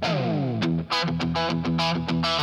Thank you.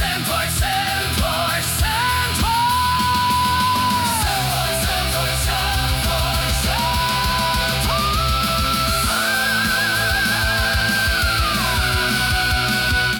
and voices.